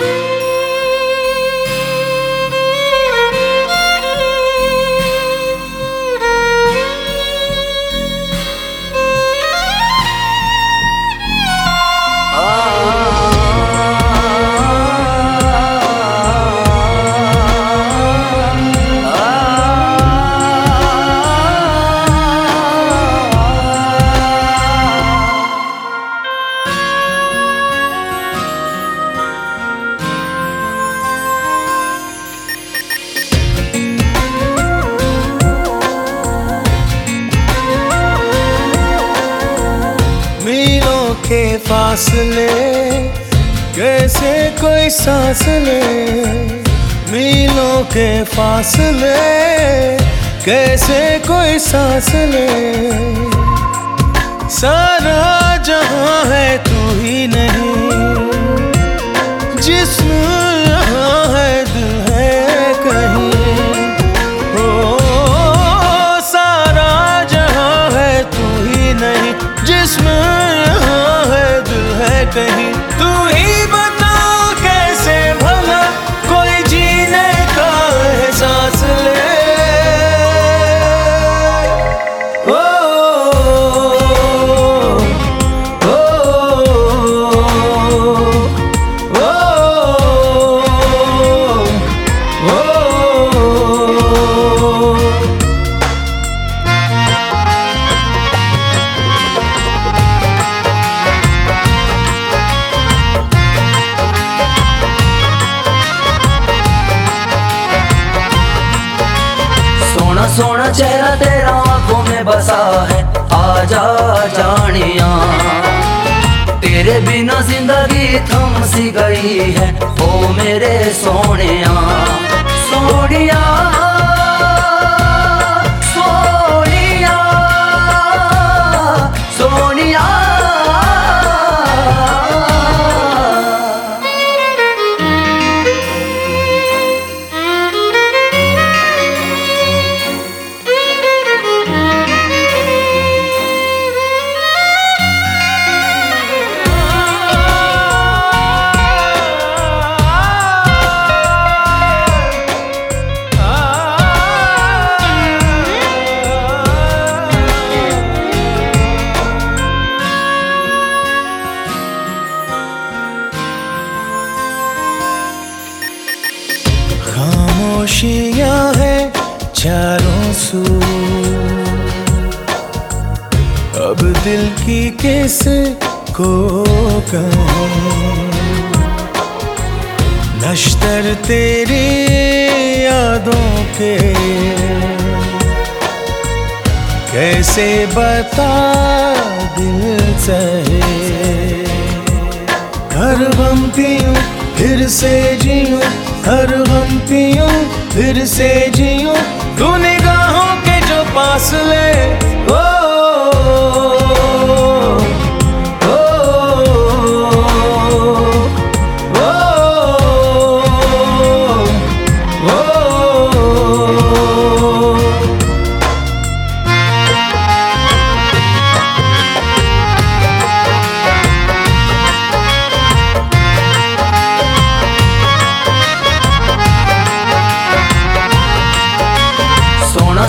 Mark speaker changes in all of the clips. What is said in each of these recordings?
Speaker 1: मीलों के फासले कैसे कोई सांस ले मीलों के फासले कैसे कोई सांस ले
Speaker 2: सोना चेहरा तेरा आँखों में बसा है आजा जानिया तेरे बिना ज़िंदगी थम सी गई है ओ मेरे सोनिया सोनिया
Speaker 1: खामोशियाँ है चारों सू अब दिल की किस को नश्तर तेरी यादों के कैसे बता दिल सहे? हर गम पीऊं, फिर से जीऊं हर गम पीऊं फिर से जीऊं तू निगाहों के जो पास ले ओ,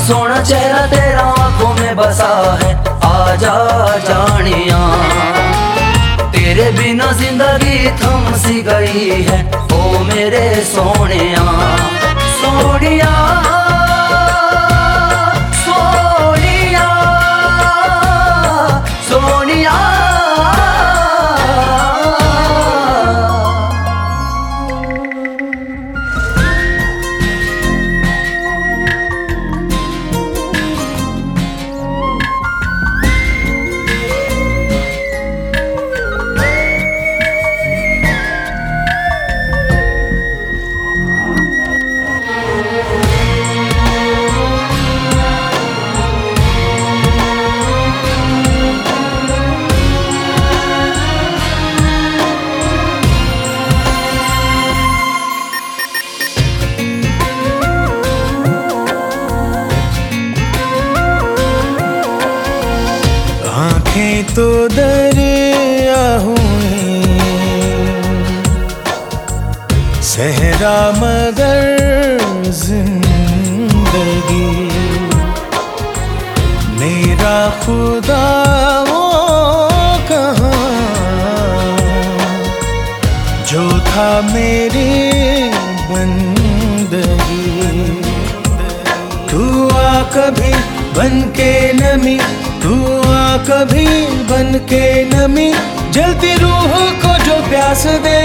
Speaker 2: सोना चेहरा तेरा आँखों में बसा है आजा जानिया तेरे बिना ज़िंदगी थम सी गई है ओ मेरे सोनिया सोनिया
Speaker 1: आँखें तो दरिया हुई सहरा मगर ज़िंदगी। मेरा खुदा वो कहाँ? जो था मेरी बंदगी। तू आ कभी बन के नमी। तू आ कभी बन के नमी जलती रूह को जो प्यास दे।